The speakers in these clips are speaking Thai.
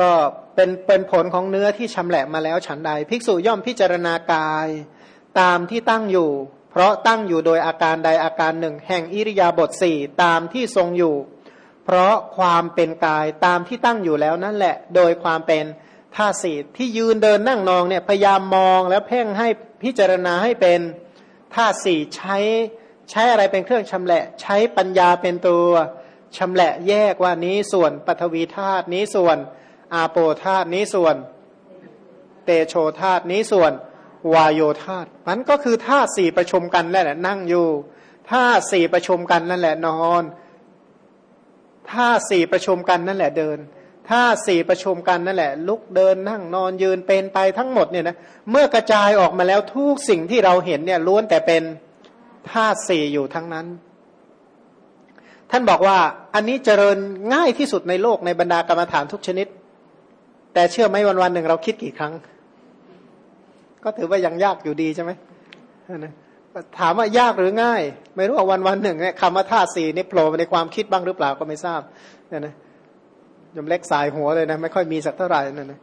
ก็เป็นเป็นผลของเนื้อที่ชำแหละมาแล้วฉันใด ภิกษุย่อมพิจารณากายตามที่ตั้งอยู่ เพราะตั้งอยู่โดยอาการใดอาการหนึ่ง แห่งอิริยาบถสี่ตามที่ทรงอยู่ เพราะความเป็นกายตามที่ตั้งอยู่แล้วนั่นแหละ โดยความเป็นท่าสี่ที่ยืนเดินนั่งนองเนี่ยพยายามมองแล้วเพ่งให้พิจารณาให้เป็นท่าสี่ใช้ใช้อะไรเป็นเครื่องชำแหละ ใช้ปัญญาเป็นตัวชำแหละแยกว่านี้ส่วนปฐวีธาตุนี้ส่วน อาโปธาตุนี้ส่วน เตโชธาตุนี้ส่วน วายโยธาตุมันก็คือธาตุสี่ประชุมกันนั่นแหละ นั่งอยู่ธาตุสี่ประชุมกันนั่นแหละนอนธาตุสี่ประชุมกันนั่นแหละเดินธาตุสี่ประชุมกันนั่นแหละ ลุกเดินนั่งนอนยืนเป็นไปทั้งหมดเนี่ยนะเมื่อกระจายออกมาแล้วทุกสิ่งที่เราเห็นเนี่ยล้วนแต่เป็นธาตุสี่อยู่ทั้งนั้น ท่านบอกว่าอันนี้เจริญง่ายที่สุดในโลกในบรรดากรรมฐานทุกชนิด แต่เชื่อไหมวันวันหนึ่งเราคิดกี่ครั้ง ก็ถือว่ายังยากอยู่ดีใช่ไหมถามว่ายากหรือง่าย ไม่รู้ว่าวันวันหนึ่งเนี่ยคำว่าธาตุสี่นี่โผล่ในความคิดบ้างหรือเปล่าก็ไม่ทราบเนี่ยนะยมเล็กสายหัวเลยนะ ไม่ค่อยมีสักเท่าไหร่นั่นนะ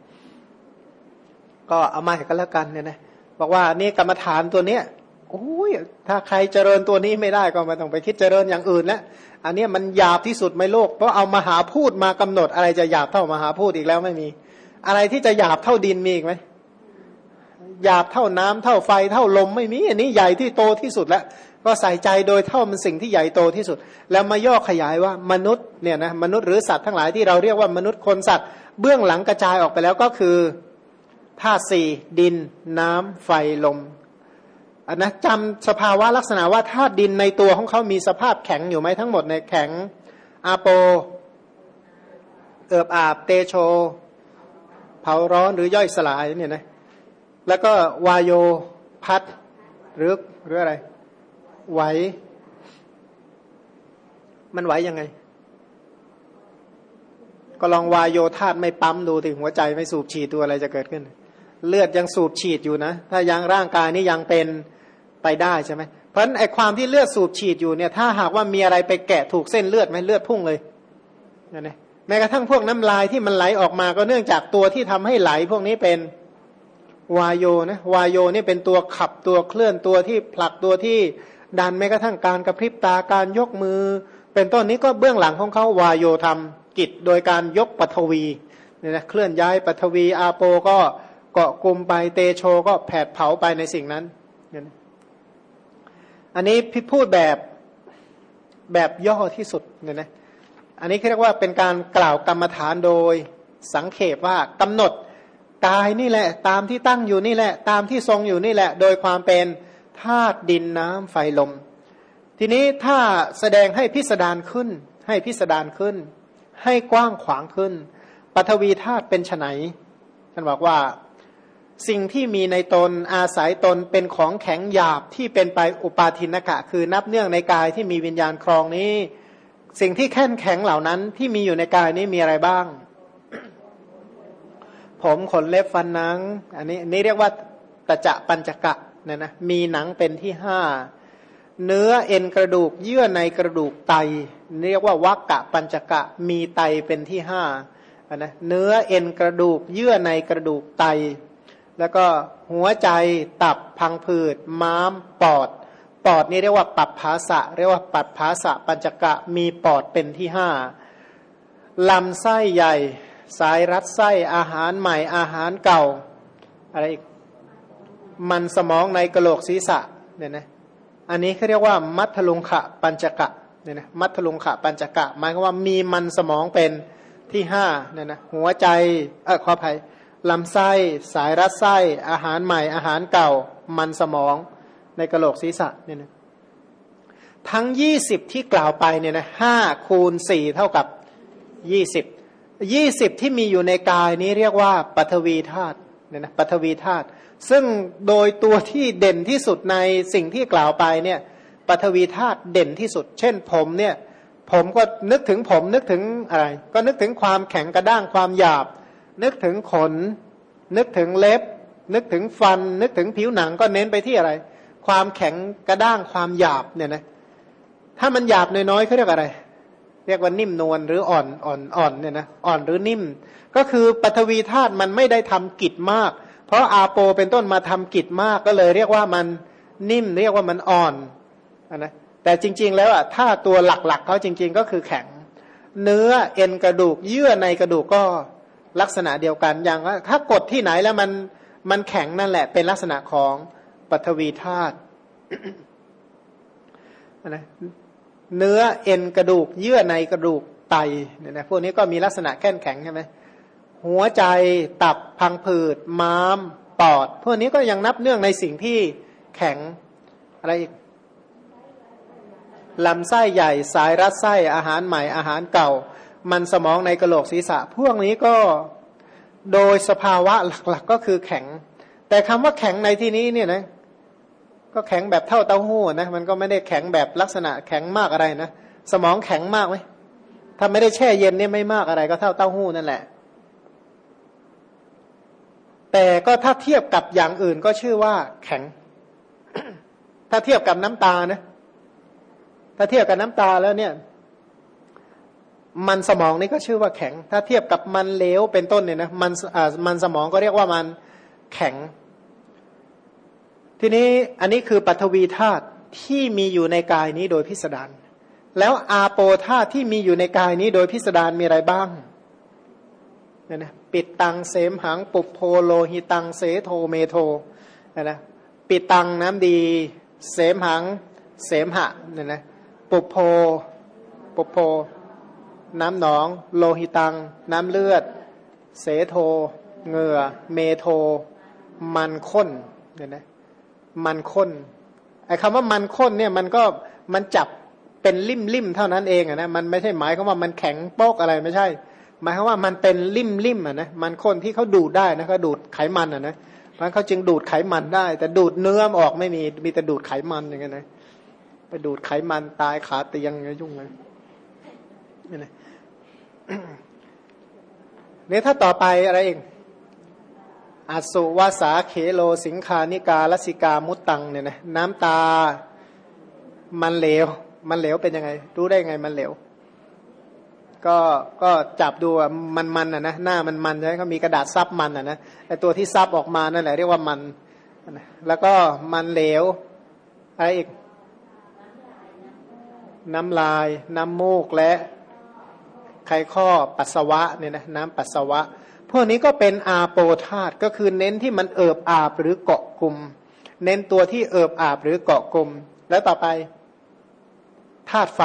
ก็เอามาให้กันแล้วกันเนี่ยนะบอกว่านี่กรรมฐานตัวเนี้ยโอ้ยถ้าใครเจริญตัวนี้ไม่ได้ก็ไม่ต้องไปคิดเจริญอย่างอื่นแล้วอันนี้มันหยาบที่สุดในโลก เพราะเอามาหาพูดมากำหนดอะไรจะหยาบเท่ามาหาพูดอีกแล้วไม่มี อะไรที่จะหยาบเท่าดินมีอีกไหมหยาบเท่าน้ำเท่าไฟเท่าลมไม่มีอันนี้ใหญ่ที่โตที่สุดแล้วก็ใส่ใจโดยเท่ามันสิ่งที่ใหญ่โตที่สุด แล้วมาย่อขยายว่ามนุษย์เนี่ยนะมนุษย์หรือสัตว์ทั้งหลายที่เราเรียกว่ามนุษย์คนสัตว์เบื้องหลังกระจายออกไปแล้วก็คือธาตุสี่ดิน น้ำไฟลมอันนะจำสภาวะลักษณะว่าธาตุดินในตัวของเขามีสภาพแข็งอยู่ไหมทั้งหมดในแข็งอาโป เอิบอาบเตโช เผาร้อนหรือย่อยสลายเนี่ยนะแล้วก็วายโยพัดหรือหรืออะไร ไหว มันไหวยังไง ก็ลองวายโยธาตไม่ปั๊มดูถึงหัวใจไม่สูบฉีดตัวอะไรจะเกิดขึ้น เลือดยังสูบฉีดอยู่นะ ถ้ายังร่างกายนี้ยังเป็นไปได้ใช่ไหมเพราะนั้นไอ้ความที่เลือดสูบฉีดอยู่เนี่ย ถ้าหากว่ามีอะไรไปแกะถูกเส้นเลือดไหมเลือดพุ่งเลยนั่นเอง แม้กระทั่งพวกน้ำลายที่มันไหลออกมาก็เนื่องจากตัวที่ทำให้ไหลพวกนี้เป็นวายโยนะวายโยนี่เป็นตัวขับตัวเคลื่อนตัวที่ผลักตัวที่ดันแม้กระทั่งการกระพริบตาการยกมือ เป็นต้นนี้ก็เบื้องหลังของเขาวายโยธรรมกิจโดยการยกปฐวีเนี่ยนะเคลื่อนย้ายปฐวีอาโปก็เกาะกลุ่มไปเตโชก็แผดเผาไปในสิ่งนั้น อันนี้พิพูดแบบแบบย่อที่สุดเนี่ยนะ อันนี้เรียกว่าเป็นการกล่าวกรรมฐานโดยสังเขปว่ากำหนดกายนี่แหละ ตามที่ตั้งอยู่นี่แหละ ตามที่ทรงอยู่นี่แหละ โดยความเป็นธาตุดินน้ำไฟลม ทีนี้ถ้าแสดงให้พิสดารขึ้น ให้พิสดารขึ้น ให้กว้างขวางขึ้นปฐวีธาตุเป็นไนท่านบอกว่าสิ่งที่มีในตนอาศัยตนเป็นของแข็งหยาบที่เป็นไปอุปาทินกะ คือนับเนื่องในกายที่มีวิญญาณครองนี้ สิ่งที่แข็งแข็งเหล่านั้นที่มีอยู่ในกายนี้มีอะไรบ้าง ผมขนเล็บฟันนัง อันนี้นี่เรียกว่าตะจะปัญจกะเนี่ยนะมีหนังเป็นที่ห้าเนื้อเอ็นกระดูกเยื่อในกระดูกไต เรียกว่าวักกะปัญจกะมีไตเป็นที่ห้านะเนื้อเอ็นกระดูกเยื่อในกระดูกไต แล้วก็หัวใจตับพังผืด ม้ามปอด ปอดนี่เรียกว่าปับภาษะเรียกว่าปัดภาษะปัญจกะมีปอดเป็นที่ห้าลำไส้ใหญ่ สายรัดไส้อาหารใหม่อาหารเก่า อะไรอีก มันสมองในกระโหลกศีรษะเนี่ยนะอันนี้เขาเรียกว่า มัทลุงขะปัญจกะเนี่ยนะมัทลุงขะปัญจกะหมายความว่ามีมันสมองเป็นที่ห้าเนี่ยนะหัวใจเออขออภัยลำไส้ สายรัดไส้ อาหารใหม่อาหารเก่า มันสมอง ในกระโหลกศีรษะเนี่ยนะทั้งยี่สิบที่กล่าวไปเนี่ยนะห้าคูณสี่เท่ากับยี่สิบยี่สิบที่มีอยู่ในกายนี้เรียกว่าปฐวีธาตุเนี่ยนะปฐวีธาตุซึ่งโดยตัวที่เด่นที่สุดในสิ่งที่กล่าวไปเนี่ยปฐวีธาตุเด่นที่สุด เช่นผมเนี่ยผมก็นึกถึงผมนึกถึงอะไร ก็นึกถึงความแข็งกระด้างความหยาบ นึกถึงขน นึกถึงเล็บ นึกถึงฟัน นึกถึงผิวหนังก็เน้นไปที่อะไร ความแข็งกระด้างความหยาบเนี่ยนะถ้ามันหยาบน้อยๆเขาเรียกอะไร เรียกว่านิ่มนวลหรืออ่อนอ่อนอ่อนเนี่ยนะอ่อนหรือนิ่ม ก็คือปฐวีธาตุมันไม่ได้ทำกิจมาก เพราะอาโปเป็นต้นมาทำกิจมากก็เลย เรียกว่ามันนิ่ม เรียกว่ามันอ่อนนะแต่จริง ๆ แล้วอะถ้าตัวหลักๆเขาจริง ๆ ก็คือแข็ง เนื้อเอ็นกระดูก เยื่อในกระดูกก็ลักษณะเดียวกันอย่างถ้ากดที่ไหนแล้วมันมันแข็งนั่นแหละเป็นลักษณะของ ปฐวีธาตุนะเนื้อเอ็นกระดูก เยื่อในกระดูกไตเนี่ยนะพวกนี้ก็มีลักษณะแข็งแข็งใช่ไหมหัวใจตับพังผืด ม้าม ปอด พวกนี้ก็ยังนับเนื่องในสิ่งที่แข็งอะไรอีกลำไส้ใหญ่สายรัดไส้อาหารใหม่อาหารเก่า มันสมองในกระโหลกศีรษะ พวกนี้ก็โดยสภาวะหลักๆก็คือแข็ง แต่คำว่าแข็งในที่นี้เนี่ยนะ ก็แข็งแบบเท่าเต้าหู้นะมันก็ไม่ได้แข็งแบบลักษณะแข็งมากอะไรนะสมองแข็งมากไหมถ้าไม่ได้แช่เย็นเนี่ยไม่มากอะไร ก็เท่าเต้าหู้นั่นแหละ แต่ก็ถ้าเทียบกับอย่างอื่นก็ชื่อว่าแข็ง ถ้าเทียบกับน้ำตานะ ถ้าเทียบกับน้ำตาแล้วเนี่ย มันสมองนี่ก็ชื่อว่าแข็ง ถ้าเทียบกับมันเหลวเป็นต้นเนี่ยนะมันอ่ามันสมองก็เรียกว่ามันแข็ง ทีนี้อันนี้คือปฐวีธาตุที่มีอยู่ในกายนี้โดยพิสดารแล้วอาโปธาตุที่มีอยู่ในกายนี้โดยพิสดารมีอะไรบ้างเนี่ยนะปิตตังเสมหังปุพโพโลหิตังเสโทเมโทเนี่ยนะปิดตังน้ำดี เสมหัง เสมหะเนี่ยนะปุโพปุโพ น้ำหนอง โลหิตัง น้ำเลือด เสโท เหงื่อ เมโท มันข้นเนี่ยนะ มันข้นไอ้คำว่ามันข้นเนี่ยมันก็มันจับเป็นริ่มริมเท่านั้นเองอะนะมันไม่ใช่หมายความว่ามันแข็งโป๊กอะไรไม่ใช่ หมายความว่ามันเป็นริ่มริมอะนะมันข้นที่เขาดูดได้นะเขาดูดไขมันอะนะมันเขาจึงดูดไขมันได้ แต่ดูดเนื้อออกไม่มีมีแต่ดูดไขมันอย่างเงี้ยนะไปดูดไขมันตายขาเตียงยุ่งเลยนี่นะนี่ถ้าต่อไปอะไรเอง อสุวาสาเขโลสิงคานิกาลสิกามุตตังเนี่ยนะน้ำตามันเหลว มันเหลวเป็นยังไง รู้ได้ไงมันเหลว ก็ก็จับดูมันมันอะนะหน้ามันมันใช่ไหมเขามีกระดาษซับมันอะนะไอตัวที่ซับออกมานั่นแหละเรียกว่ามันแล้วก็มันเหลวอะไรอีก น้ำลาย น้ำมูกและไขข้อปัสสาวะเนี่ยนะน้ำปัสสาวะ พวกนี้ก็เป็นอาโปธาต์ก็คือเน้นที่มันเอิบอาบหรือเกาะกลุ่ม เน้นตัวที่เอิบอาบหรือเกาะกลุ่ม แล้วต่อไปธาตุไฟ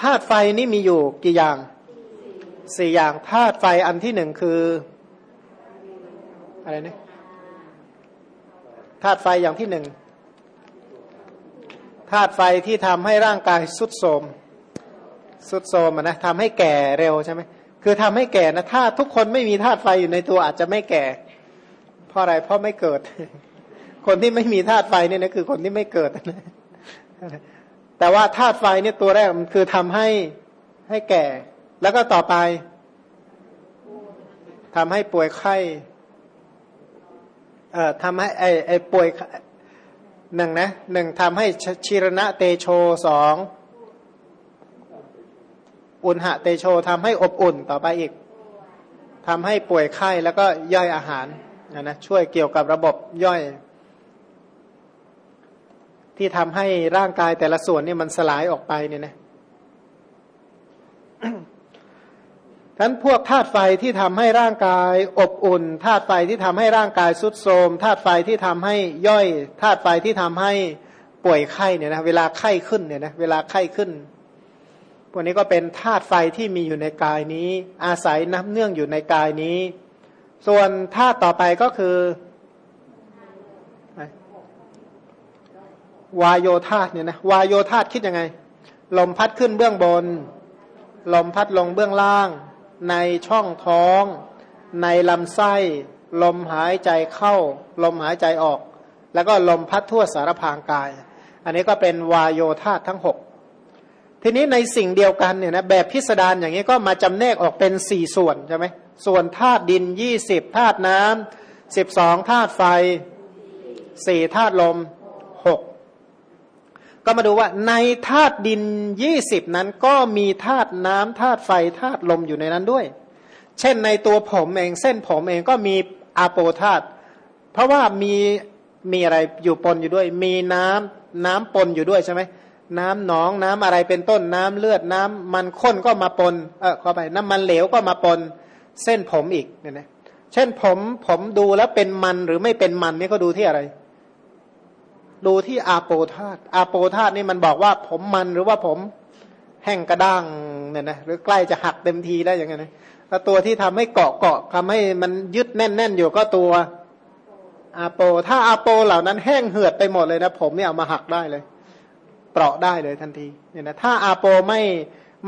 ธาตุไฟนี่มีอยู่กี่อย่างสี่อย่างธาตุไฟอันที่หนึ่งคืออะไรนะธาตุไฟอย่างที่หนึ่งธาตุไฟที่ทำให้ร่างกายสุดโทมสุดโทมนะทำให้แก่เร็วใช่ไหม คือทำให้แก่นะถ้าทุกคนไม่มีธาตุไฟอยู่ในตัวอาจจะไม่แก่ เพราะอะไรเพราะไม่เกิด คนที่ไม่มีธาตุไฟเนี่ยนะคือคนที่ไม่เกิดแต่ว่าธาตุไฟเนี่ยตัวแรกมันคือทำให้ให้แก่ แล้วก็ต่อไปทำให้ป่วยไข้เอ่อทำให้ไอไอป่วยหนึ่งนะหนึ่งทำให้ชิรณะเตโชสอง อุณหะเตโชทำให้อบอุ่นต่อไปอีกทำให้ป่วยไข้แล้วก็ย่อยอาหารนะนะช่วยเกี่ยวกับระบบย่อย ที่ทำให้ร่างกายแต่ละส่วนนี่มันสลายออกไปเนี่ยนะทั้นพวกธาตุไฟที่ทำให้ร่างกายอบอุ่นธาตุไฟที่ทำให้ร่างกายสุดโทมธาตุไฟที่ทำให้ย่อยธาตุไฟที่ทำให้ป่วยไข้เนี่ยนะเวลาไข้ขึ้นเนี่ยนะเวลาไข้ขึ้น พวกนี้ก็เป็นธาตุไฟที่มีอยู่ในกายนี้ อาศัยน้ำเนื่องอยู่ในกายนี้ ส่วนธาตุต่อไปก็คือวายโยธาเนี่ยนะวายโยธาคิดยังไง ลมพัดขึ้นเบื้องบน ลมพัดลงเบื้องล่าง ในช่องท้อง ในลำไส้ ลมหายใจเข้า ลมหายใจออก แล้วก็ลมพัดทั่วสารพางกาย อันนี้ก็เป็นวายโยธาทั้งหก ทีนี้ในสิ่งเดียวกันเนี่ยนะแบบพิสดารอย่างนี้ก็มาจำแนกออกเป็นสี่ส่วนใช่ไหมส่วนธาตุดินยี่สิบธาตุน้ำสิบสองธาตุไฟสี่ธาตุลมหกก็ก็มาดูว่าในธาตุดินยี่สิบนั้นก็มีธาตุน้ำธาตุไฟธาตุลมอยู่ในนั้นด้วย เช่นในตัวผมเองเส้นผมเองก็มีอาโปธาตุเพราะว่ามีมีอะไรอยู่ปนอยู่ด้วย มีน้ำน้ำปนอยู่ด้วยใช่ไหม น้ำหนองน้ำอะไรเป็นต้นน้ำเลือดน้ำมันข้นก็มาปนเออเข้าไปน้ำมันเหลวก็มาปนเส้นผมอีกเนี่ยนะเช่นผมผมดูแล้วเป็นมันหรือไม่เป็นมันนี่ก็ดูที่อะไร ดูที่อาโปธาตุอาโปธาตุนี่มันบอกว่าผมมันหรือว่าผมแห้งกระด้างเนี่ยนะหรือใกล้จะหักเต็มทีแล้ย่างเงี้ยนะแล้วตัวที่ทำให้เกาะเกาะทำให้มันยึดแน่นแน่นอยู่ก็ตัวอาโป ถ้าอาโปเหล่านั้นแห้งเหือดไปหมดเลยนะ ผมเนี่ยเอามาหักได้เลย เปราะได้เลยทันทีเนี่ยนะถ้าอาโปไม่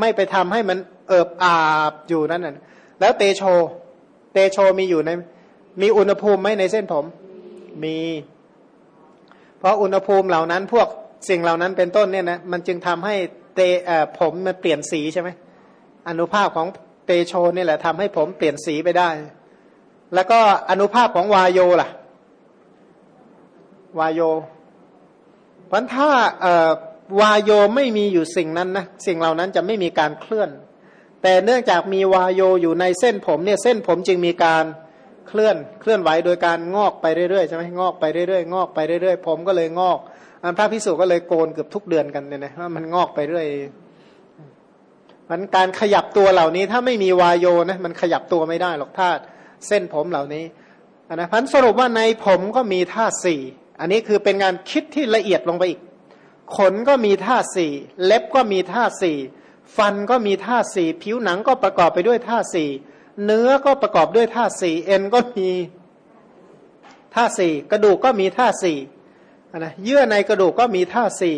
ไม่ไปทำให้มันเอิบอาบอยู่นั่นน่ะแล้วเตโช เตโชมีอยู่ใน มีอุณหภูมิไหมในเส้นผม มี เพราะอุณหภูมิเหล่านั้นพวกสิ่งเหล่านั้นเป็นต้นเนี่ยนะมันจึงทำให้เตผมมันเปลี่ยนสีใช่ไหมอนุภาพของเตโชนี่แหละทำให้ผมเปลี่ยนสีไปได้ แล้วก็อนุภาพของวายโยล่ะ วายโยเพราะถ้า วายโยไม่มีอยู่สิ่งนั้นนะสิ่งเหล่านั้นจะไม่มีการเคลื่อน แต่เนื่องจากมีวายโยอยู่ในเส้นผมเนี่ยเส้นผมจึงมีการเคลื่อนเคลื่อนไหวโดยการงอกไปเรื่อยๆใช่ไหมงอกไปเรื่อยๆงอกไปเรื่อยๆ ผมก็เลยงอกอันพระพิสุก็เลยโกนเกือบทุกเดือนกันเนี่ยนะว่ามันงอกไปเรื่อยมันการขยับตัวเหล่านี้ถ้าไม่มีวายโยนะมันขยับตัวไม่ได้หรอกธาตุเส้นผมเหล่านี้นะพันสรุปว่าในผมก็มีธาตุสี่อันนี้คือเป็นงานคิดที่ละเอียดลงไปอีก ขนก็มีธาตุสี่เล็บก็มีธาตุสี่ฟันก็มีธาตุสี่ผิวหนังก็ประกอบไปด้วยธาตุสี่เนื้อก็ประกอบด้วยธาตุสี่เอ็นก็มีธาตุสี่กระดูกก็มีธาตุสี่นะเยื่อในกระดูกก็มีธาตุสี่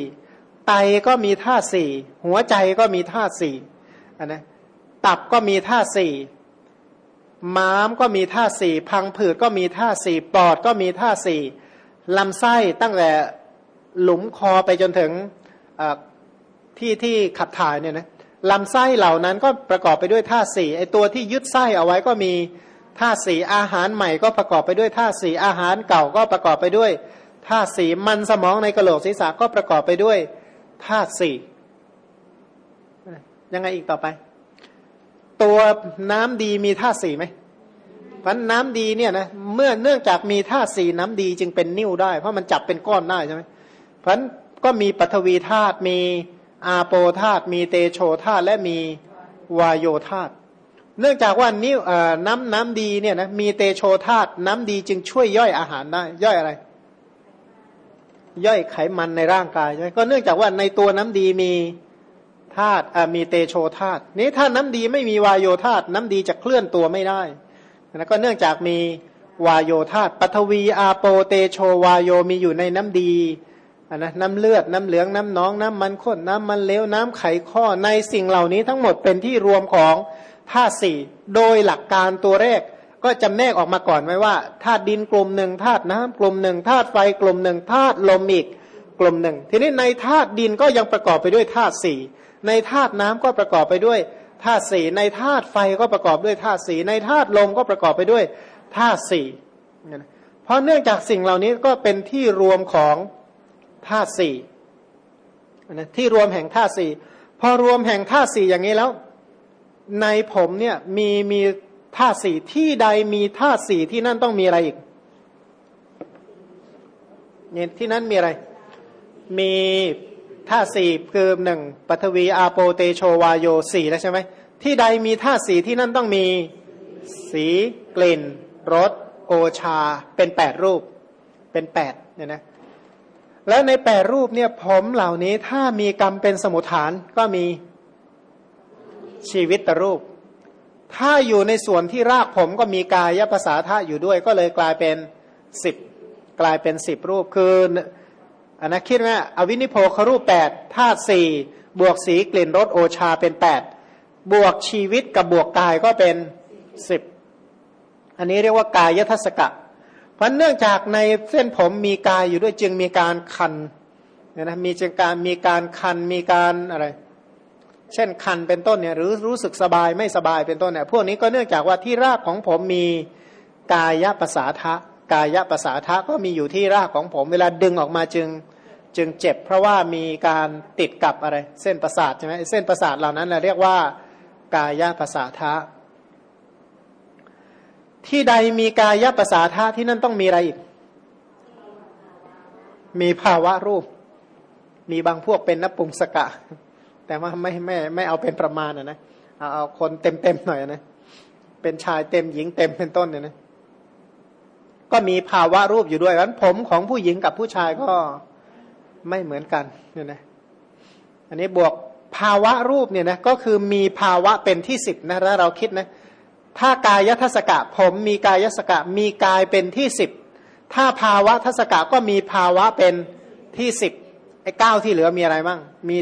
ไตก็มีธาตุสี่หัวใจก็มีธาตุสี่นะตับก็มีธาตุสี่ม้ามก็มีธาตุสี่พังผืดก็มีธาตุสี่ปอดก็มีธาตุสี่ลำไส้ตั้งแต่ หลุมคอไปจนถึงที่ที่ขับถ่ายเนี่ยนะลำไส้เหล่านั้นก็ประกอบไปด้วยธาตุสี่ไอตัวที่ยึดไส้เอาไว้ก็มีธาตุสี่อาหารใหม่ก็ประกอบไปด้วยธาตุสี่อาหารเก่าก็ประกอบไปด้วยธาตุสี่มันสมองในกระโหลกศีรษะก็ประกอบไปด้วยธาตุสี่ยังไงอีกต่อไป ตัวน้ำดีมีธาตุสี่ไหมพันน้ำดีเนี่ยนะเมื่อเนื่องจากมีธาตุสี่น้ำดีจึงเป็นนิ่วได้ เพราะมันจับเป็นก้อนได้ใช่ไหม พันก็มีปฐวีธาตุมีอาโปธาตุมีเตโชธาตุและมีวายโยธาตุเนื่องจากว่านิ่วน้ำน้ำดีเนี่ยนะมีเตโชธาตุน้ำดีจึงช่วยย่อยอาหารได้ย่อยอะไร ย่อยไขมันในร่างกายใช่ก็เนื่องจากว่าในตัวน้ำดีมีธาตุมีเตโชธาตุนี้ถ้าน้ำดีไม่มีวายโยธาตุน้ำดีจะเคลื่อนตัวไม่ได้นะก็เนื่องจากมีวายโยธาตุปัทวีอาโปเตโชวายโยมีอยู่ในน้ำดี นะน้ำเลือดน้ำเหลืองน้ำน้องน้ำมันข้นน้ำมันเลวน้ำไขข้อในสิ่งเหล่านี้ทั้งหมดเป็นที่รวมของธาตุสี่โดยหลักการตัวแรก ก็จำแนกออกมาก่อนไว้ว่าธาตุดินกลุ่มหนึ่งธาตุน้ำกลุ่มหนึ่งธาตุไฟกลุ่มหนึ่งธาตุลมอีกกลุ่มหนึ่ง ทีนี้ในธาตุดินก็ยังประกอบไปด้วยธาตุสี่ในธาตุน้ำก็ประกอบไปด้วยธาตุสี่ในธาตุไฟก็ประกอบด้วยธาตุสี่ในธาตุลมก็ประกอบไปด้วยธาตุสี่เพราะเนื่องจากสิ่งเหล่านี้ก็เป็นที่รวมของ ธาตุสี่นะที่รวมแห่งธาตุสี่พอรวมแห่งธาตุสี่อย่างนี้แล้ว ในผมเนี่ยมีมีธาตุสี่ที่ใดมีธาตุสี่ที่นั่นต้องมีอะไรอีกเนี่ยที่นั่นมีอะไร มีธาตุสี่คือหนึ่งปัทวีอาโปเตโชวาโยสี่แล้วใช่ไหมที่ใดมีธาตุสีที่นั่นต้องมีสีกลิ่นรสโอชาเป็นแปดรูปเป็นแปดเนี่ยนะ แล้วในแปดรูปเนี่ยผมเหล่านี้ถ้ามีกรรมเป็นสมุทฐานก็มีชีวิตตรูป ถ้าอยู่ในส่วนที่รากผมก็มีกายภาษาธาอยู่ด้วย ก็เลยกลายเป็นสิบกลายเป็นสิบรูปคืออันนะคิดว่าอวินิโพครูปแปดธาตุสี่บวกสีกลิ่นรสโอชาเป็นแปดบวกชีวิตกับบวกกายก็เป็นสิบอันนี้เรียกว่ากายทัศกะ เพราะเนื่องจากในเส้นผมมีกายอยู่ด้วยจึงมีการคันเนี่ยนะมีจึงการมีการคันมีการอะไร เช่นคันเป็นต้นเนี่ยหรือรู้สึกสบายไม่สบายเป็นต้นเนี่ยพวกนี้ก็เนื่องจากว่าที่รากของผมมีกายภาษาทะกายภาษาทะก็มีอยู่ที่รากของผม เวลาดึงออกมาจึงจึงเจ็บ เพราะว่ามีการติดกับอะไร เส้นประสาทใช่ไหมเส้นประสาทเหล่านั้นเราเรียกว่ากายประสาทะ ที่ใดมีกายประสาทะที่นั่นต้องมีอะไรอีก มีภาวะรูป มีบางพวกเป็นนปุงสกะ แต่ว่าไม่ไม่ไม่เอาเป็นประมาณนะนะเอาเอาคนเต็มเต็มหน่อยนะ เป็นชายเต็มหญิงเต็มเป็นต้นเนี่ยนะ ก็มีภาวะรูปอยู่ด้วยนั้นผมของผู้หญิงกับผู้ชายก็ไม่เหมือนกันเนี่ยนะ อันนี้บวกภาวะรูปเนี่ยนะก็คือมีภาวะเป็นที่สิบนะถ้าเราคิดนะ ถ้ากายทัศกะผมมีกายสกะมีกายเป็นที่สิบถ้าภาวะทัศกะก็มีภาวะเป็นที่สิบไอ้เก้าที่เหลือมีอะไรบ้างมี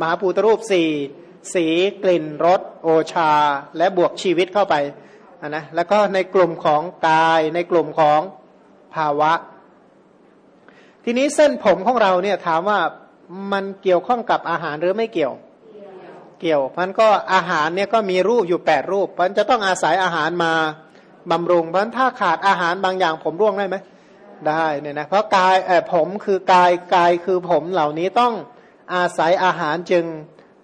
มหาภูตรูปสี่สีกลิ่นรสโอชา และบวกชีวิตเข้าไปนะแล้วก็ในกลุ่มของกายในกลุ่มของภาวะ ทีนี้เส้นผมของเราเนี่ยถามว่ามันเกี่ยวข้องกับอาหารหรือไม่เกี่ยว เกี่ยวพันก็อาหารเนี่ยก็มีรูปอยู่แปดรูปพันจะต้องอาศัยอาหารมาบำรุงพันถ้าขาดอาหารบางอย่างผมร่วงได้ไหมได้เนี่ยนะเพราะกายเออผมคือกายกายคือผมเหล่านี้ต้องอาศัยอาหารจึง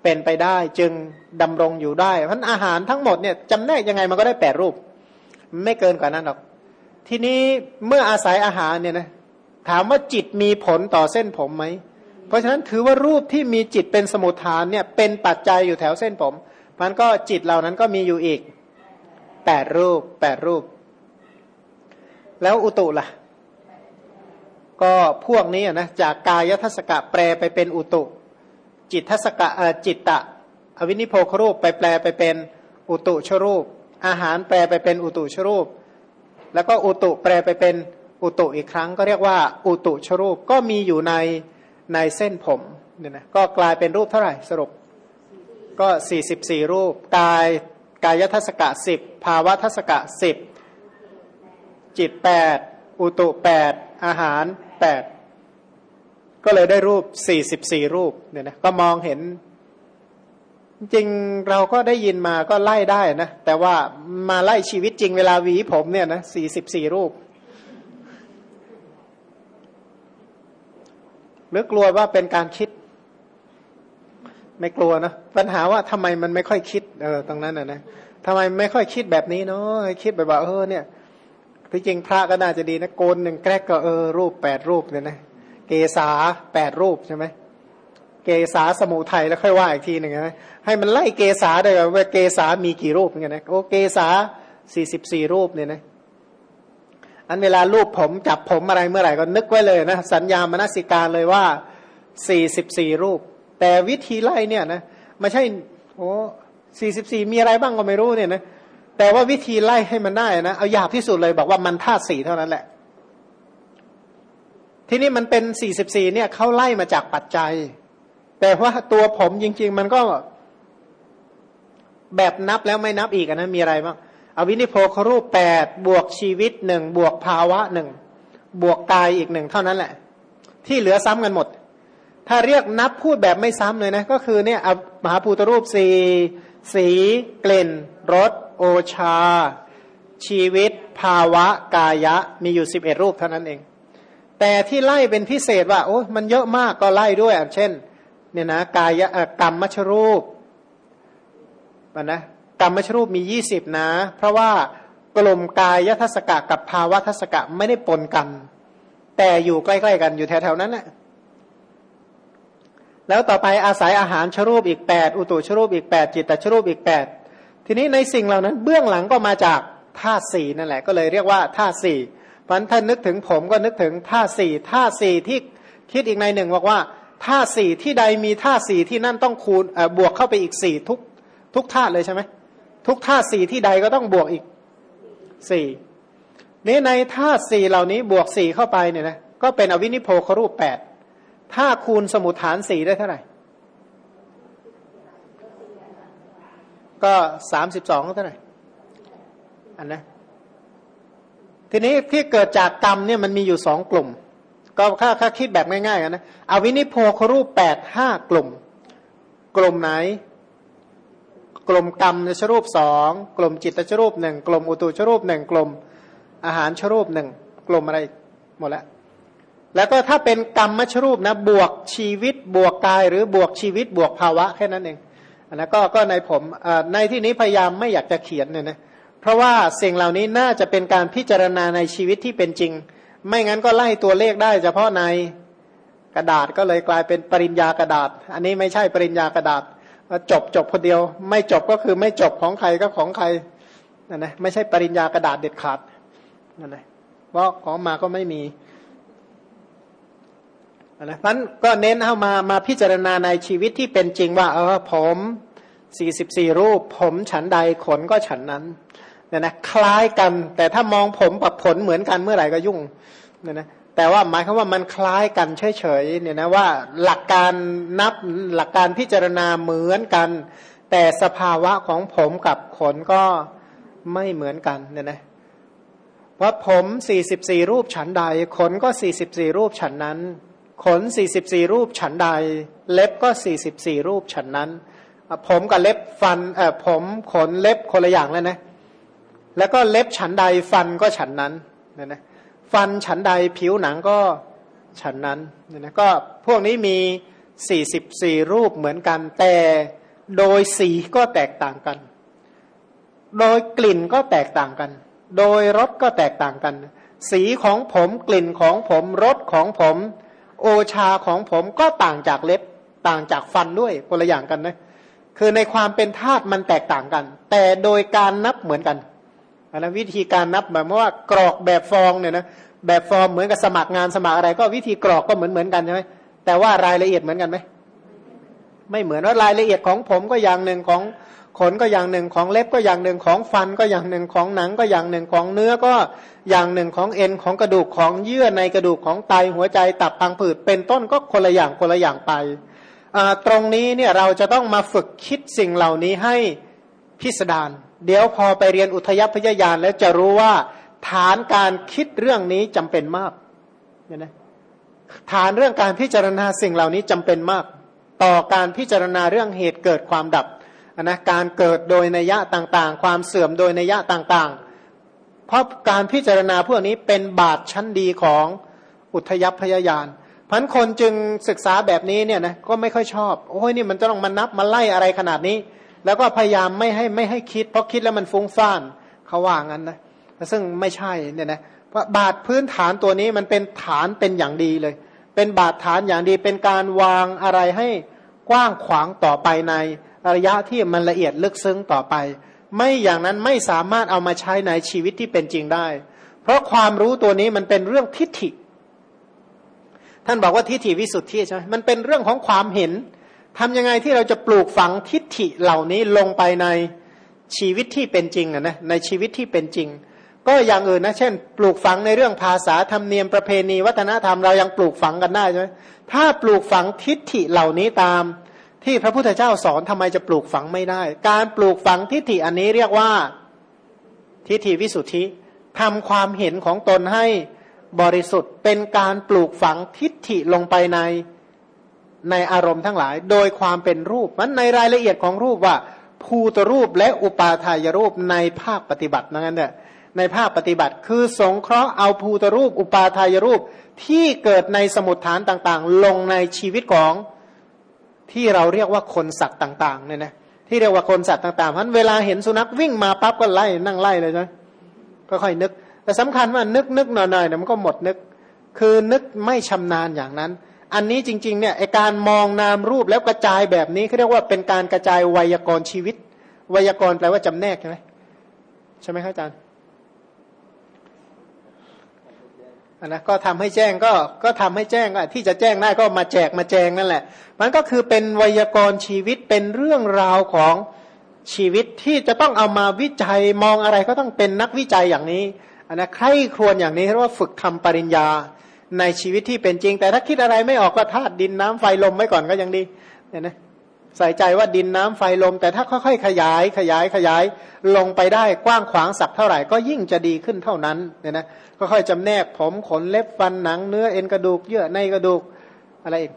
เป็นไปได้ จึงดำรงอยู่ได้พราะอาหารทั้งหมดเนี่ยจำแนกยังไงมันก็ได้แปดรูป ไม่เกินกว่านั้นหรอก ทีนี้เมื่ออาศัยอาหารเนี่ยนะถามว่าจิตมีผลต่อเส้นผมไหม เพราะฉะนั้นถือว่ารูปที่มีจิตเป็นสมุทฐานเนี่ยเป็นปัจจัยอยู่แถวเส้นผมมันก็จิตเหล่านั้นก็มีอยู่อีกแปดรูปแปดรูป แล้วอุตุล่ะ ก็พวกนี้นะจากกายทัศกะแปลไปเป็นอุตุ จิตทัศกะจิตตะ อวินิโพครูปไปแปลไปเป็นอุตุชรูป อาหารแปลไปเป็นอุตุชรูป แล้วก็อุตุแปลไปเป็นอุตุอีกครั้ง ก็เรียกว่า อุตุชรูปก็มีอยู่ใน ในเส้นผมเนี่ยนะก็กลายเป็นรูปเท่าไหร่สรุป ก็สี่สิบสี่รูป กายกายทัศกะสิบภาวะทัศกะสิบจิตแปดอุตุแปดอาหารแปดก็เลยได้รูปสี่สิบสี่รูปเนี่ยนะก็มองเห็น จริงเราก็ได้ยินมาก็ไล่ได้นะ แต่ว่ามาไล่ชีวิตจริงเวลาหวีผมเนี่ยนะสี่สิบสี่รูป หรือกลัวว่าเป็นการคิด ไม่กลัวนะปัญหาว่าทำไมมันไม่ค่อยคิดเออตรงนั้นนะนะทำไมไม่ค่อยคิดแบบนี้เนาะคิดแบบว่าเออเนี่ยที่จริงพระก็น่าจะดีนะโกนหนึ่งแกรกก็เออรูปแปดรูปเนี่ยนะเกษาแปดรูปใช่ไหมเกษาสมุทัยแล้วค่อยว่าอีกทีหนึ่งนะให้มันไล่เกษาได้ว่าเกษามีกี่รูปเงี้ยนะโอ้เกษาสี่สิบสี่รูปเนี่ยนะ อันเวลารูปผมจับผมอะไรเมื่อไหร่ก็นึกไว้เลยนะสัญญามนสิการเลยว่าสี่สิบสี่รูป แต่วิธีไล่เนี่ยนะไม่ใช่โอ้สี่สิบสี่มีอะไรบ้างก็ไม่รู้เนี่ยนะแต่ว่าวิธีไล่ให้มันได้นะเอาหยาบที่สุดเลยบอกว่ามันธาตุสี่เท่านั้นแหละ ทีนี้มันเป็นสี่สิบสี่เนี่ยเขาไล่มาจากปัจจัย แต่ว่าตัวผมจริง ๆ มันก็แบบนับแล้วไม่นับอีกนะมีอะไรบ้าง อวินิโพครูปแปดบวกชีวิตหนึ่งบวกภาวะหนึ่งบวกกายอีกหนึ่งเท่านั้นแหละ ที่เหลือซ้ำกันหมด ถ้าเรียกนับพูดแบบไม่ซ้ำเลยนะ ก็คือเนี่ยมหาภูตรูปสีสีกลิ่นรสโอชา ชีวิต ภาวะกายะ มีอยู่สิบเอ็ดรูปเท่านั้นเอง แต่ที่ไล่เป็นพิเศษว่าโอ้มันเยอะมากก็ไล่ด้วยเช่นเนี่ยนะกายกรรมมชรูปนะ กรรมชรูปมียี่สิบนะ เพราะว่ากลุ่มกายทัศกะกับภาวะทัศกะไม่ได้ปนกัน แต่อยู่ใกล้ๆกันอยู่แถวๆนั้นแหละแล้วต่อไปอาศัยอาหารชรูปอีกแปดอุตุชรูปอีกแปดจิตตชรูปอีกแปดทีนี้ในสิ่งเหล่านั้น เบื้องหลังก็มาจากธาตุสี่นั่นแหละ ก็เลยเรียกว่าธาตุสี่พันท่านนึกถึงผมก็นึกถึงท่าสี่ท่าสี่ที่คิดอีกในหนึ่งบอกว่าท่าสี่ที่ใดมีท่าสี่ที่นั่นต้องคูณบวกเข้าไปอีกสี่ทุกทุกท่าเลยใช่ไหม ทุกท่าสี่ที่ใดก็ต้องบวกอีกสี่นี้ในท่าสี่เหล่านี้บวกสี่เข้าไปเนี่ยนะก็เป็นอวินิโพครูปแปดถ้าคูณสมุทฐานสี่ได้เท่าไหร่ ก็สามสิบสองเท่าไหร่อันนะทีนี้ที่เกิดจากกรรมเนี่ยมันมีอยู่สองกลุ่ม ก็ค่าค่าคิดแบบง่ายๆกันนะอวินิโพครูปแปดห้ากลุ่ม กลุ่มไหน กลมกรรมชรูปสองกลมจิตชรูปหนึ่งกลมอุตุชรูปหนึ่งกลมอาหารชรูปหนึ่งกลมอะไรหมดแล้วแล้วก็ถ้าเป็นกรรมมชรูปนะบวกชีวิตบวกกาย หรือบวกชีวิตบวกภาวะแค่นั้นเองอันนั้นก็ก็ในผมในที่นี้พยายามไม่อยากจะเขียนเนี่ยนะเพราะว่าสิ่งเหล่านี้น่าจะเป็นการพิจารณาในชีวิตที่เป็นจริง ไม่งั้นก็ไล่ตัวเลขได้เฉพาะในกระดาษก็เลยกลายเป็นปริญญากระดาษ อันนี้ไม่ใช่ปริญญากระดาษ จบจบคนเดียว ไม่จบก็คือไม่จบของใครก็ของใครนั่นนะไม่ใช่ปริญญากระดาษเด็ดขาดนั่นนะเพราะของมาก็ไม่มีนะพันก็เน้นเข้ามามาพิจารณาในชีวิตที่เป็นจริงว่า เออผมสี่สิบสี่รูป ผมฉันใดขนก็ฉันนั้นเนี่ยนะคล้ายกัน แต่ถ้ามองผมกับผลเหมือนกันเมื่อไหร่ก็ยุ่งเนี่ยนะ แต่ว่าหมายความว่ามันคล้ายกันเฉยๆเนี่ยนะว่าหลักการนับหลักการพิจารณาเหมือนกัน แต่สภาวะของผมกับขนก็ไม่เหมือนกันเนี่ยนะว่าผมสี่สิบสี่รูปฉันใด ขนก็สี่สิบสี่รูปฉันนั้น ขนสี่สิบสี่รูปฉันใด เล็บก็สี่สิบสี่รูปฉันนั้น ผมกับเล็บฟันเอ่อผมขนเล็บคนละอย่างแล้วนะแล้วก็เล็บฉันใดฟันก็ฉันนั้นเนี่ยนะ ฟันฉันใดผิวหนังก็ฉันนั้นเนี่ยนะก็พวกนี้มีสี่สิบสี่รูปเหมือนกัน แต่โดยสีก็แตกต่างกัน โดยกลิ่นก็แตกต่างกัน โดยรสก็แตกต่างกัน สีของผมกลิ่นของผมรสของผม โอชาของผมก็ต่างจากเล็บต่างจากฟันด้วยคนละอย่างกันนะคือในความเป็นธาตุมันแตกต่างกัน แต่โดยการนับเหมือนกัน อันะวิธีการนับแบบว่ากรอกแบบฟองเนี่ยนะแบบฟอร์มเหมือนกับสมัครงานสมัครอะไร ก็วิธีกรอกก็เหมือนเหมือนกันใช่ไหมแต่ว่ารายละเอียดเหมือนกันไหมไม่เหมือนว่ารายละเอียดของผมก็อย่างหนึ่งของขนก็อย่างหนึ่งของเล็บก็อย่างหนึ่งของฟันก็อย่างหนึ่งของหนังก็อย่างหนึ่งของเนื้อก็อย่างหนึ่งของเอ็นของกระดูกของเยื่อในกระดูกของไตหัวใจตับพังผืดเป็นต้นก็คนละอย่างคนละอย่างไปตรงนี้เนี่ยเราจะต้องมาฝึกคิดสิ่งเหล่านี้ให้พิสดาร เดี๋ยวพอไปเรียนอุทยพยายานแล้วจะรู้ว่า ฐานการคิดเรื่องนี้จำเป็นมากเนี่ยนะฐานเรื่องการพิจารณาสิ่งเหล่านี้จำเป็นมาก ต่อการพิจารณาเรื่องเหตุเกิดความดับนะการเกิดโดยนัยะต่างๆ ความเสื่อมโดยนัยะต่างๆ เพราะการพิจารณาพวกนี้เป็นบาตชั้นดีของอุทยพยายานพันคนจึงศึกษาแบบนี้เนี่ยนะก็ไม่ค่อยชอบ โอ้ยนี่มันจะต้องมานับมาไล่อะไรขนาดนี้ แล้วก็พยายามไม่ให้ไม่ให้คิด เพราะคิดแล้วมันฟุ้งซ่านเขาว่างั้นนะซึ่งไม่ใช่เนี่ยนะเพราะบาทพื้นฐานตัวนี้มันเป็นฐานเป็นอย่างดีเลย เป็นบาทฐานอย่างดีเป็นการวางอะไรให้กว้างขวางต่อไปในระยะที่มันละเอียดลึกซึ้งต่อไป ไม่อย่างนั้นไม่สามารถเอามาใช้ในชีวิตที่เป็นจริงได้ เพราะความรู้ตัวนี้มันเป็นเรื่องทิฏฐิ ท่านบอกว่าทิฏฐิวิสุทธิใช่ไหมมันเป็นเรื่องของความเห็น ทำยังไงที่เราจะปลูกฝังทิฏฐิเหล่านี้ลงไปในชีวิตที่เป็นจริงนะในชีวิตที่เป็นจริง ก็อย่างอื่นนะ เช่น ปลูกฝังในเรื่องภาษาธรรมเนียมประเพณี วัฒนธรรมเรายังปลูกฝังกันได้ใช่ไหมถ้าปลูกฝังทิฏฐิเหล่านี้ตาม ที่พระพุทธเจ้าสอนทำไมจะปลูกฝังไม่ได้ การปลูกฝังทิฏฐิอันนี้เรียกว่าทิฏฐิวิสุทธิทำความเห็นของตนให้บริสุทธิ์เป็นการปลูกฝังทิฏฐิลงไปใน ในอารมณ์ทั้งหลาย โดยความเป็นรูปมันในรายละเอียดของรูปว่าภูตรูปและอุปาทายรูปในภาคปฏิบัตินั้นเนี่ยในภาคปฏิบัติคือสงเคราะห์เอาภูตรูป อุปาทายรูปที่เกิดในสมุดฐานต่างๆ ลงในชีวิตของที่เราเรียกว่าคนสัตว์ต่างๆเนี่ยนะที่เรียกว่าคนสัตว์ต่างๆเพราะเวลาเห็นสุนัขวิ่งมาปั๊บก็ไล่นั่งไล่เลยนะก็ค่อยนึก แต่สำคัญว่านึกนึกหน่อยๆเนี่ยมันก็หมดนึก คือนึกไม่ชำนาญอย่างนั้น อันนี้จริงๆเนี่ยไอการมองนามรูปแล้วกระจายแบบนี้เขาเรียกว่าเป็นการกระจายไวยากรณ์ชีวิต ไวยากรณ์แปลว่าจำแนกใช่ไหมใช่ไหมครับอาจารย์อันนะก็ทำให้แจ้งก็ก็ทำให้แจ้งที่จะแจ้งได้ก็มาแจกมาแจงนั่นแหละ มันก็คือเป็นไวยากรณ์ชีวิตเป็นเรื่องราวของชีวิตที่จะต้องเอามาวิจัยมองอะไรก็ต้องเป็นนักวิจัยอย่างนี้อันนะใครควญอย่างนี้เรียกว่าฝึกทำปริญญา ในชีวิตที่เป็นจริง แต่ถ้าคิดอะไรไม่ออกก็ธาตุดินน้ำไฟลมไว้ก่อนก็ยังดีเนี่ยนะใส่ใจว่าดินน้ำไฟลม แต่ถ้าค่อยๆ ขยายขยายขยายลงไปได้กว้างขวางสักเท่าไหร่ ก็ยิ่งจะดีขึ้นเท่านั้นเนี่ยนะค่อยๆจำแนกผมขนเล็บฟันหนังเนื้อเอ็นกระดูกเยื่อในกระดูกอะไรอีก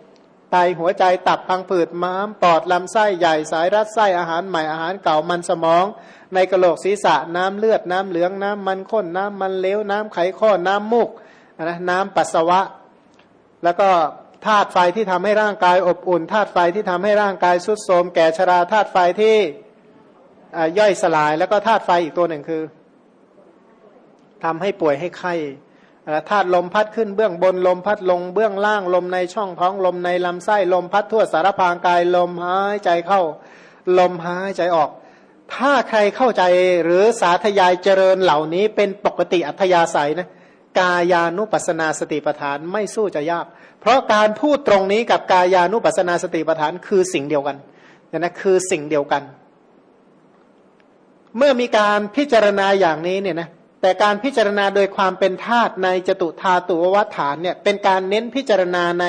ไตหัวใจตับพังผืดม้าม ปอดลำไส้ใหญ่สายรัดไส้อาหารใหม่อาหารเก่ามันสมอง ในกระโหลกศีรษะน้ำเลือดน้ำเหลืองน้ำมันข้นน้ำมันเลวน้ำไขข้อน้ำมูก นะน้ำปัสสาวะ แล้วก็ธาตุไฟที่ทำให้ร่างกายอบอุ่นธาตุไฟที่ทำให้ร่างกายสุดโทมแก่ชราธาตุไฟที่ย่อยสลาย แล้วก็ธาตุไฟอีกตัวหนึ่งคือทำให้ป่วยให้ไข้ธาตุลมพัดขึ้นเบื้องบนลมพัดลงเบื้องล่างลมในช่องท้องลมในลำไส้ลมพัดทั่วสารพางกายลมหายใจเข้า ลมหายใจออก ถ้าใครเข้าใจหรือสาธยายเจริญเหล่านี้เป็นปกติอัธยาศัยนะ กายานุปัสนาสติปัฏฐานไม่สู้จะยาก เพราะการพูดตรงนี้กับกายานุปัสนาสติปัฏฐานคือสิ่งเดียวกันนะคือสิ่งเดียวกัน เมื่อมีการพิจารณาอย่างนี้เนี่ยนะแต่การพิจารณาโดยความเป็นธาตุในจตุธาตุววัฏฐานเนี่ยเป็นการเน้นพิจารณาใน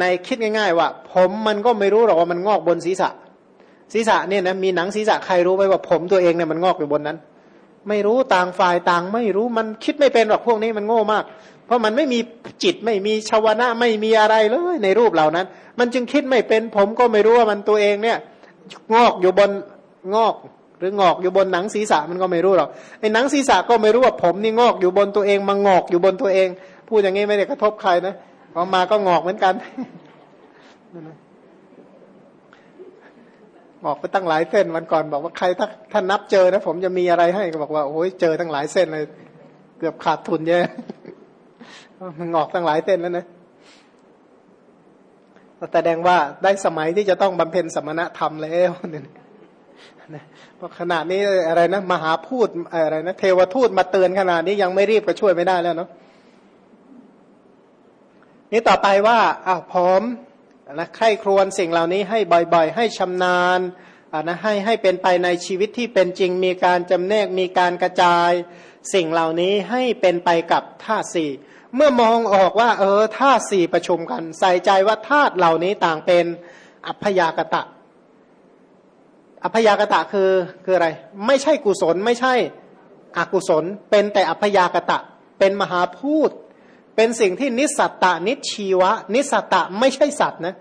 ในคิดง่าย ๆ ว่า ผมมันก็ไม่รู้หรอกว่ามันงอกบนศีรษะ ศีรษะเนี่ยนะมีหนังศีรษะใครรู้ไหมว่าผมตัวเองเนี่ยมันงอกอยู่บนนั้น ไม่รู้ต่างฝ่ายต่างไม่รู้มันคิดไม่เป็นหรอกพวกนี้มันโง่มาก เพราะมันไม่มีจิตไม่มีชาวนะไม่มีอะไรเลยในรูปเหล่านั้น มันจึงคิดไม่เป็นผมก็ไม่รู้ว่ามันตัวเองเนี่ย งอกอยู่บนงอก หรืองอกอยู่บนหนังศีรษะมันก็ไม่รู้หรอกไอ้หนังศีรษะก็ไม่รู้ว่าผมนี่งอกอยู่บนตัวเองมางอกอยู่บนตัวเอง พูดอย่างนี้ไม่ได้กระทบใครนะพอมาก็งอกเหมือนกัน งอกไปตั้งหลายเส้นวันก่อนบอกว่าใครถ้าท่านนับเจอนะผมจะมีอะไรให้ก็บอกว่าโอ้ยเจอตั้งหลายเส้นเลย เกือบขาดทุนเยอะมันงอกตั้งหลายเส้นแล้วนะแสดงว่าได้สมัยที่จะต้องบำเพ็ญสมณธรรมแล้วเนี่ยเพราะขนาดนี้อะไรนะมหาพูดอะไรนะเทวทูตมาเตือนขนาดนี้ยังไม่รีบก็ช่วยไม่ได้แล้วเนาะนี่ต่อไปว่าอ้าวพร้อม นะใครครวญสิ่งเหล่านี้ให้บ่อยๆ ให้ชำนาญนะให้ให้เป็นไปในชีวิตที่เป็นจริงมีการจำแนกมีการกระจาย สิ่งเหล่านี้ให้เป็นไปกับธาตุสี่เมื่อมองออกว่า เออธาตุสี่ประชุมกัน ใส่ใจว่าธาตุเหล่านี้ต่างเป็นอัพยากตะ อัพยากตะคือคืออะไร ไม่ใช่กุศลไม่ใช่อกุศล เป็นแต่อัพยากตะ เป็นมหาพูด เป็นสิ่งที่นิสัตตนิชีวะ นิสัตตะไม่ใช่สัตว์นะ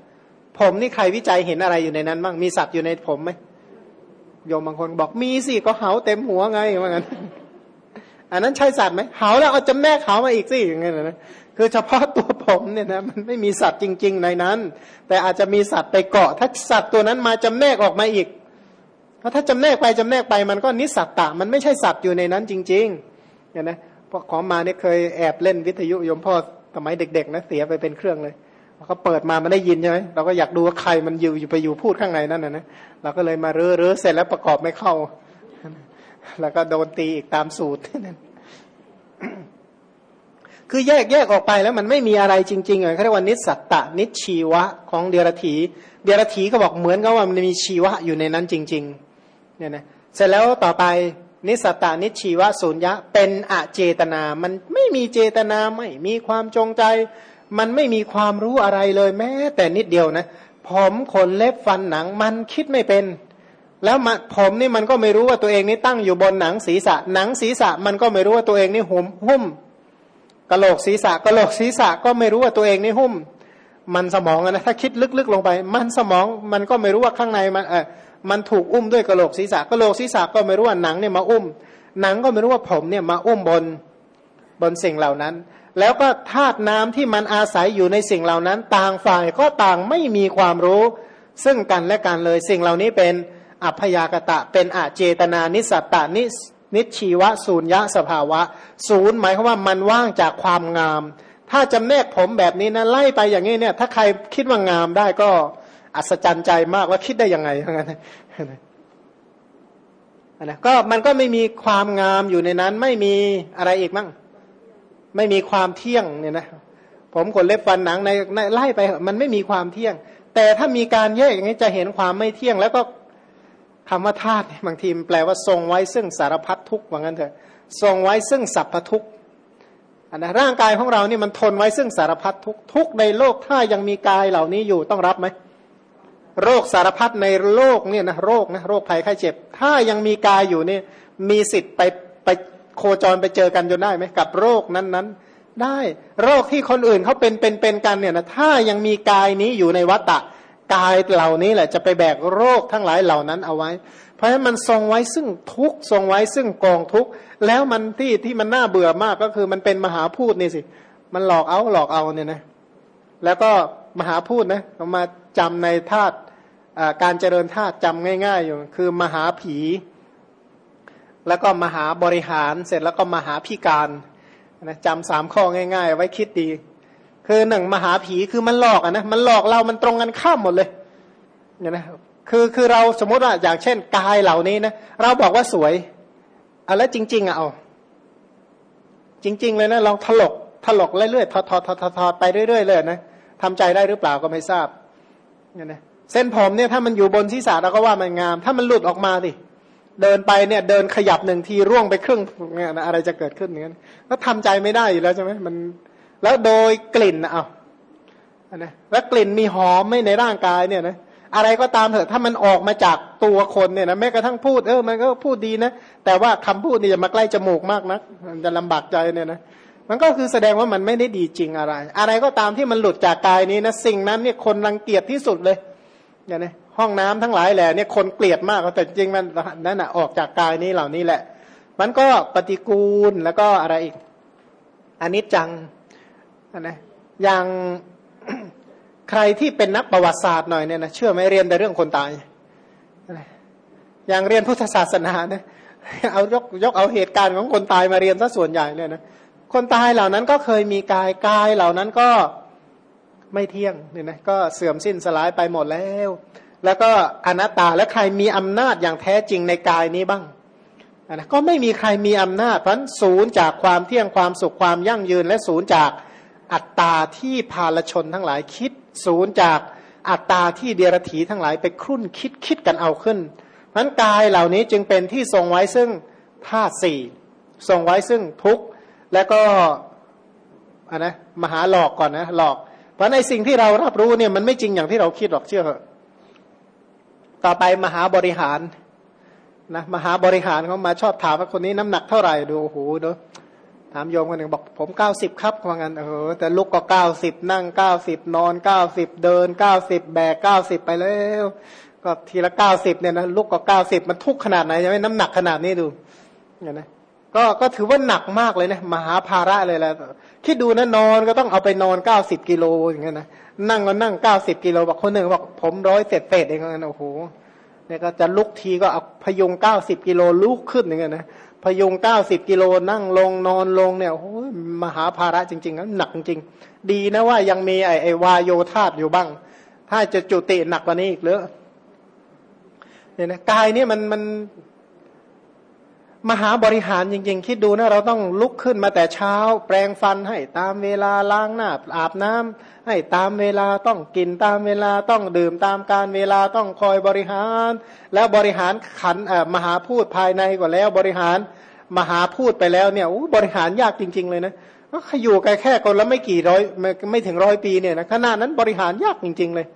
ผมนี่ใครวิจัยเห็นอะไรอยู่ในนั้นบ้างมีสัตว์อยู่ในผมไหมโยมบางคนบอกมีสิก็เหาเต็มหัวไงว่างั้นอันนั้นใช่สัตว์ไหมเหาแล้วเอาจำแนกเหามาอีกสิอย่างเงี้ยนะคือเฉพาะตัวผมเนี่ยนะมันไม่มีสัตว์จริง ๆ ในนั้น แต่อาจจะมีสัตว์ไปเกาะ ถ้าสัตว์ตัวนั้นมาจำแนกออกมาอีกเพราะถ้าจำแนกไปจำแนกไปมันก็นิสัตตะ มันไม่ใช่สัตว์อยู่ในนั้นจริงๆเนี่ยนะ พอขอมาเนี่ยเคยแอบเล่นวิทยุยมพ่อสมัยเด็กๆนะเสียไปเป็นเครื่องเลยเขาเปิดมามันได้ยินใช่ไหมเราก็อยากดูว่าใครมันอยู่อยู่ไปอยู่พูดข้างในนั่นนะนะเราก็เลยมาเรื้อเรื้อเสร็จแล้วประกอบไม่เข้า แล้วก็โดนตีอีกตามสูตรนั่นคือแยกแยกออกไปแล้วมันไม่มีอะไรจริงๆเลยเขาเรียกว่านิสัตตะนิชีวะของเดียรถีเดียรถีก็บอกเหมือนกับว่ามันมีชีวะอยู่ในนั้นจริง ๆ เนี่ยนะเสร็จแล้วต่อไป นิสตานิชีวะสุญญะ เป็นอเจตนา มันไม่มีเจตนาไม่มีความจงใจ มันไม่มีความรู้อะไรเลยแม้ แต่นิดเดียวนะ ผมขนเล็บฟันหนังมันคิดไม่เป็น แล้วผมนี่มันก็ไม่รู้ว่าตัวเองนี่ตั้งอยู่บนหนังศีรษะ หนังศีรษะมันก็ไม่รู้ว่าตัวเองนี่หุ่มหุ้มกะโหลกศีรษะกะโหลกศีรษะก็ไม่รู้ว่าตัวเองนี่หุ้ม มันสมองนะถ้าคิดลึกๆลงไป มันสมองมันก็ไม่รู้ว่าข้างในมันเออ มันถูกอุ้มด้วยกระโหลกศีรษะกระโหลกศีรษะก็ไม่รู้ว่าหนังเนี่ยมาอุ้ม หนังก็ไม่รู้ว่าผมเนี่ยมาอุ้มบนบนสิ่งเหล่านั้น แล้วก็ธาตุน้ำที่มันอาศัยอยู่ในสิ่งเหล่านั้น ต่างฝ่ายก็ต่างไม่มีความรู้ ซึ่งกันและกันเลยสิ่งเหล่านี้เป็นอัพยากตะเป็นอเจตนานิสัตตานินิชีวะศูนยะสภาวะ ศูนย์หมายความว่ามันว่างจากความงาม ถ้าจำแนกผมแบบนี้นะไล่ไปอย่างนี้เนี่ย ถ้าใครคิดว่างามได้ก็ อัศจรรย์ใจมากว่าคิดได้ยังไงทั้งนั้นนะก็มันก็ไม่มีความงามอยู่ในนั้น ไม่มีอะไรอีกมั่งไม่มีความเที่ยงเนี่ยนะผมขนเล็บฟันหนังในไล่ไป มันไม่มีความเที่ยง แต่ถ้ามีการแยกอย่างนี้จะเห็นความไม่เที่ยง แล้วก็คำว่าธาตุบางทีแปลว่าทรงไว้ซึ่งสารพัดทุกข์ว่างั้นเถอะทรงไว้ซึ่งสัพพทุกข์อันนะร่างกายของเรานี่มันทนไว้ซึ่งสารพัดทุกข์ทุกในโลกถ้ายังมีกายเหล่านี้อยู่ต้องรับไหม โรคสารพัดในโลกเนี่ยนะโรคนะโรคภัยไข้เจ็บ ถ้ายังมีกายอยู่เนี่ยมีสิทธิ์ไปไปโคจรไปเจอกันจนได้ไหมกับโรคนั้นนั้นได้โรคที่คนอื่นเขาเป็นเป็นเป็นกันเนี่ยนะถ้ายังมีกายนี้อยู่ในวัตตะกายเหล่านี้แหละจะไปแบกโรคทั้งหลายเหล่านั้นเอาไว้ เพราะฉะนั้นมันทรงไว้ซึ่งทุกทรงไว้ซึ่งกองทุกแล้วมันที่ที่มันน่าเบื่อมากก็คือมันเป็นมหาพูดนี่สิ มันหลอกเอาหลอกเอาเนี่ยนะแล้วก็มหาพูดนะเอามา จำในธาตุการเจริญธาตุจำง่าย ๆ อยู่ คือมหาผี แล้วก็มหาบริหารเสร็จแล้วก็มหาพิการนะจำสามข้อง่าย ๆ ไว้คิดดี คือหนึ่งมหาผีคือมันหลอกอะนะมันหลอกเรามันตรงกันข้ามหมดเลยเนี่ยนะคือคือเราสมมติว่าอย่างเช่นกายเหล่านี้นะเราบอกว่าสวยอะแล้วจริง ๆอะเอาจริง ๆ เลยนะลองถลกถลกเรื่อยๆถอดถอดถอดถอดไปเรื่อยๆเลยนะทำใจได้หรือเปล่าก็ไม่ทราบ เนี่ยนะเส้นผมเนี่ยถ้ามันอยู่บนศีรษะเราก็ว่ามันงาม ถ้ามันหลุดออกมาสิเดินไปเนี่ยเดินขยับหนึ่งทีร่วงไปครึ่งเนี่ยอะไรจะเกิดขึ้นอย่างนั้นก็ทำใจไม่ได้อยู่แล้วใช่ไหมมัน แล้วโดยกลิ่นเอานะแล้วกลิ่นมีหอมไม่ในร่างกายเนี่ยนะอะไรก็ตามเถอะถ้ามันออกมาจากตัวคนเนี่ยนะแม้กระทั่งพูดเออมันก็พูดดีนะแต่ว่าคำพูดนี่จะมาใกล้จมูกมากนะมันจะลำบากใจเนี่ยนะ มันก็คือแสดงว่ามันไม่ได้ดีจริงอะไร อะไรก็ตามที่มันหลุดจากกายนี้นะสิ่งนั้นเนี่ยคนรังเกียจที่สุดเลยอย่างนี้ห้องน้ำทั้งหลายแหละเนี่ยคนเกลียดมากแต่จริงมันนั่นแหะออกจากกายนี้เหล่านี้แหละ มันก็ปฏิกูลแล้วก็อะไรอีกอันนี้จังนะอย่างใครที่เป็นนักประวัติศาสตร์หน่อยเนี่ยนะเชื่อไหมเรียนแต่เรื่องคนตายอย่างเรียนพุทธศาสนาเนี่ยเอายกยกเอาเหตุการณ์ของคนตายมาเรียนซะส่วนใหญ่เลยนะ คนตายเหล่านั้นก็เคยมีกายกายเหล่านั้นก็ไม่เที่ยงเนี่ยนะก็เสื่อมสิ้นสลายไปหมดแล้ว แล้วก็อนัตตาและใครมีอำนาจอย่างแท้จริงในกายนี้บ้างนะก็ไม่มีใครมีอำนาจเพราะศูนย์จากความเที่ยงความสุขความยั่งยืน และศูนย์จากอัตตาที่พาลชนทั้งหลายคิด ศูนย์จากอัตตาที่เดียรถีทั้งหลายไปครุ่นคิดคิดกันเอาขึ้นนั้นกายเหล่านี้จึงเป็นที่ทรงไว้ซึ่งธาตุสี่ทรงไว้ซึ่งทุกข์ แล้วก็อันนะมหาหลอกก่อนนะหลอก เพราะในสิ่งที่เรารับรู้เนี่ยมันไม่จริงอย่างที่เราคิดหรอกเชื่อเหอะต่อไปมหาบริหารนะมหาบริหารเขามาชอบถามว่าคนนี้น้ำหนักเท่าไหร่ดูโอ้โหดูถามโยมคนหนึ่งบอกผมเก้าสิบครับว่างั้นเออแต่ลุกก็เก้าสิบนั่งเก้าสิบนอนเก้าสิบเดินเก้าสิบแบกเก้าสิบไปแล้ว ก็ทีละเก้าสิบเนี่ยนะลุกก็เก้าสิบมันทุกขนาดไหนยังไม่น้ำหนักขนาดนี้ดูเห็นไหม ก็ก็ถือว่าหนักมากเลยนะมหาภาระเลยแหละคิดดูนะนอนก็ต้องเอาไปนอนเก้าสิบกิโลอย่างเงี้ยนะนั่งก็นั่งเก้าสิบกิโลบอกคนหนึ่งบอกผมร้อยเศษเศษเองเงี้ยโอ้โหเนี่ยก็จะลุกทีก็เอาพยุงเก้าสิบกิโลลุกขึ้นอย่างเงี้ยนะพยุงเก้าสิบกิโลนั่งลงนอนลงเนี่ยโอ้ยมหาภาระจริงๆนะหนักจริง ดีนะว่ายังมีไอไอวายโยธาอยู่บ้าง ถ้าจะจุติหนักกว่านี้อีกหรือเนี่ยนะกายเนี่ยมันมัน มหาบริหารจริงๆ คิดดูนะเราต้องลุกขึ้นมาแต่เช้า แปรงฟันให้ตามเวลาล้างหน้าอาบน้ำให้ตามเวลาต้องกินตามเวลาต้องดื่มตามการเวลาต้องคอยบริหาร แล้วบริหารขันมหาพูดภายในก่อนแล้วบริหารมหาพูดไปแล้วเนี่ยบริหารยากจริง ๆ เลยนะก็อยู่กันแค่คนละไม่กี่ร้อยไม่ไม่ถึงร้อยปีเนี่ยนะขนาดนั้นบริหารยากจริง ๆ เลย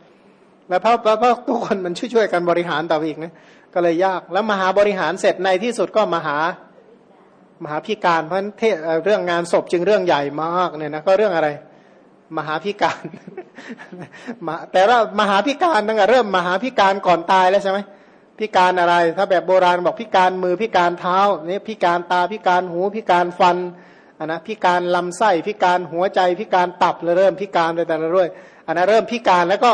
แล้วเพราะเพราะทุกคนมันช่วยๆกันบริหารต่ออีกนะ ก็เลยยาก แล้วมหาบริหารเสร็จในที่สุดก็มหามหาพิการเพราะเทเรื่องงานศพจึงเรื่องใหญ่มากเนี่ยนะก็เรื่องอะไร มหาพิการ แต่ว่ามหาพิการตั้งแต่เริ่มมหาพิการก่อนตายแล้วใช่ไหมพิการอะไร ถ้าแบบโบราณบอกพิการมือพิการเท้านี่พิการตาพิการหูพิการฟันอันนะพิการลำไส้พิการหัวใจพิการตับเลยเริ่มพิการเลยแต่ละด้วยอันนั้นเริ่มพิการแล้วก็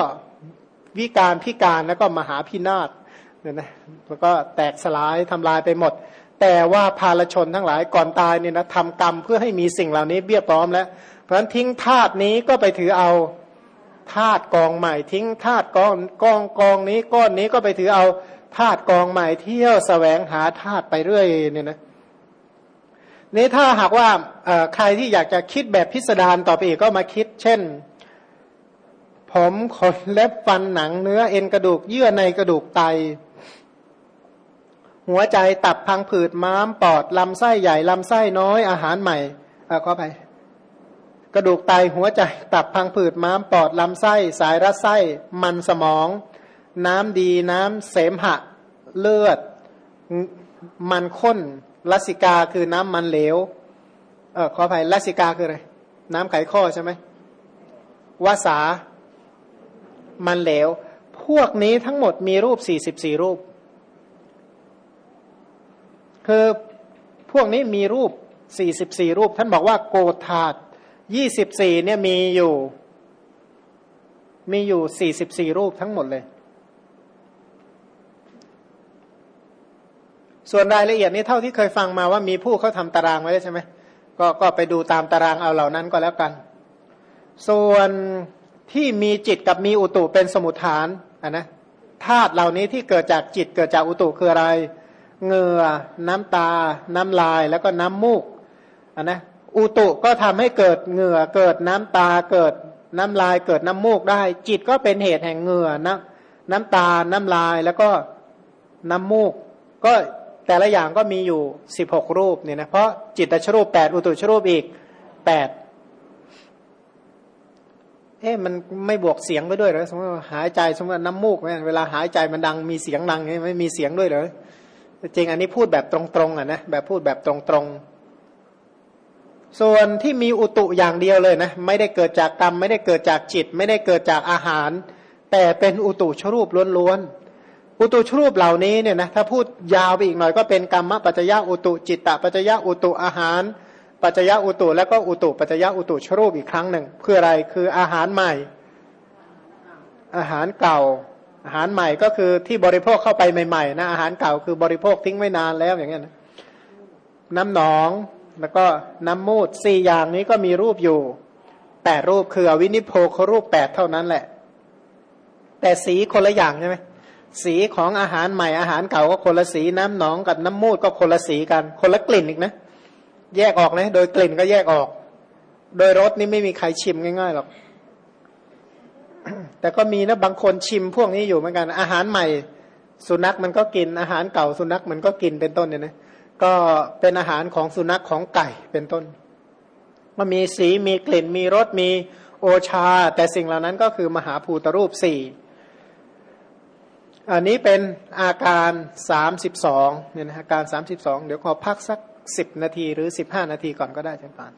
วิการพิการแล้วก็มหาพินาศ เนี่ยนะแล้วก็แตกสลายทำลายไปหมด แต่ว่าภารชนทั้งหลายก่อนตายเนี่ยนะทำกรรมเพื่อให้มีสิ่งเหล่านี้เบี้ยพร้อมแล้ว เพราะฉะนั้นทิ้งธาตุนี้ก็ไปถือเอาธาตุกองใหม่ ทิ้งธาตุกองกองกองนี้ก้อนนี้ก็ไปถือเอาธาตุกองใหม่เที่ยวสแสวงหาธาตุไปเรื่อยเนี่ยนะนี่ถ้าหากว่าใครที่อยากจะคิดแบบพิสดารต่อไปอีกก็มาคิด เช่น ผมขนเล็บฟันหนังเนื้อเอ็นกระดูกเยื่อในกระดูกไต หัวใจตับพังผืดม้าม ปอด ลำไส้ใหญ่ ลำไส้น้อยอาหารใหม่เออขอไป กระดูกไตหัวใจ ตับพังผืดม้าม ปอด ลำไส้ สายรัดไส้ มันสมอง น้ำดีน้ำเสมหะ เลือด มันข้นลัสิกาคือน้ำมันเหลวเออขอไปลัสิกาคืออะไรน้ำไขข้อใช่ไหมวาสา มันเหลว พวกนี้ทั้งหมดมีรูปสี่สิบสี่รูป คือพวกนี้มีรูปสี่สิบสี่รูป ท่านบอกว่าโกธาตยี่สิบสี่เนี่ยมีอยู่ มีอยู่สี่สิบสี่รูปทั้งหมดเลย ส่วนรายละเอียดนี้เท่าที่เคยฟังมาว่ามีผู้เขาทำตารางไว้ใช่ไหมก็ก็ไปดูตามตารางเอาเหล่านั้นก็แล้วกัน ส่วนที่มีจิตกับมีอุตุเป็นสมุทฐานอะนะธาตุเหล่านี้ที่เกิดจากจิตเกิดจากอุตุคืออะไร เหงื่อ น้ำตา น้ำลายแล้วก็น้ำมูกอะนะอุตุก็ทำให้เกิดเหงื่อ เกิดน้ำตาเกิดน้ำลายเกิดน้ำมูกได้ จิตก็เป็นเหตุแห่งเหงื่อน้ำน้ำตา น้ำลายแล้วก็น้ำมูก ก็แต่ละอย่างก็มีอยู่สิบหกรูปเนี่ยนะเพราะจิตตชรูปแปดอุตุชรูปอีกแปดเอ๊ะมันไม่บวกเสียงไปด้วยเหรอสมมติหายใจสมมติน้ำมูกเนี่ยเวลาหายใจมันดังมีเสียงดังไม่มีเสียงด้วยเหรอ จริงอันนี้พูดแบบตรงๆอะนะแบบพูดแบบตรงๆ ส่วนที่มีอุตุอย่างเดียวเลยนะไม่ได้เกิดจากกรรม ไม่ได้เกิดจากจิต ไม่ได้เกิดจากอาหาร แต่เป็นอุตุชรูปล้วนๆอุตุชรูปเหล่านี้เนี่ยนะถ้าพูดยาวไปอีกหน่อยก็เป็นกรรมปัจจยะอุตุจิตตปัจจยะอุตุอาหาร ปัจจยะอุตุแล้วก็อุตุปัจจยะอุตุชรูปอีกครั้งหนึ่งคืออะไรคืออาหารใหม่ อาหารเก่า อาหารใหม่ก็คือที่บริโภคเข้าไปใหม่ๆนะอาหารเก่าคือบริโภคทิ้งไว้นานแล้วอย่างเงี้ยนะน้ำหนองแล้วก็น้ำมูดสี่อย่างนี้ก็มีรูปอยู่แปดรูปคืออวินิโพครูปแปดเท่านั้นแหละ แต่สีคนละอย่างใช่ไหมสีของอาหารใหม่อาหารเก่าก็คนละสีน้ำหนองกับน้ำมูดก็คนละสีกัน คนละกลิ่นอีกนะ แยกออกนะ โดยกลิ่นก็แยกออก โดยรสนี่ไม่มีใครชิมง่ายๆหรอก แต่ก็มีนะบางคนชิมพวกนี้อยู่เหมือนกัน อาหารใหม่ สุนัขมันก็กินอาหารเก่าสุนัขมันก็กินเป็นต้นเนี่ยนะก็เป็นอาหารของสุนัขของไก่เป็นต้น มันมีสีมีกลิ่นมีรสมีโอชา แต่สิ่งเหล่านั้นก็คือมหาภูตรูปสี่อันนี้เป็นอาการสามสิบสองเนี่ยนะอาการสามสิบสองเดี๋ยวขอพักสักสิบนาทีหรือสิบห้านาทีก่อนก็ได้เช่นกัน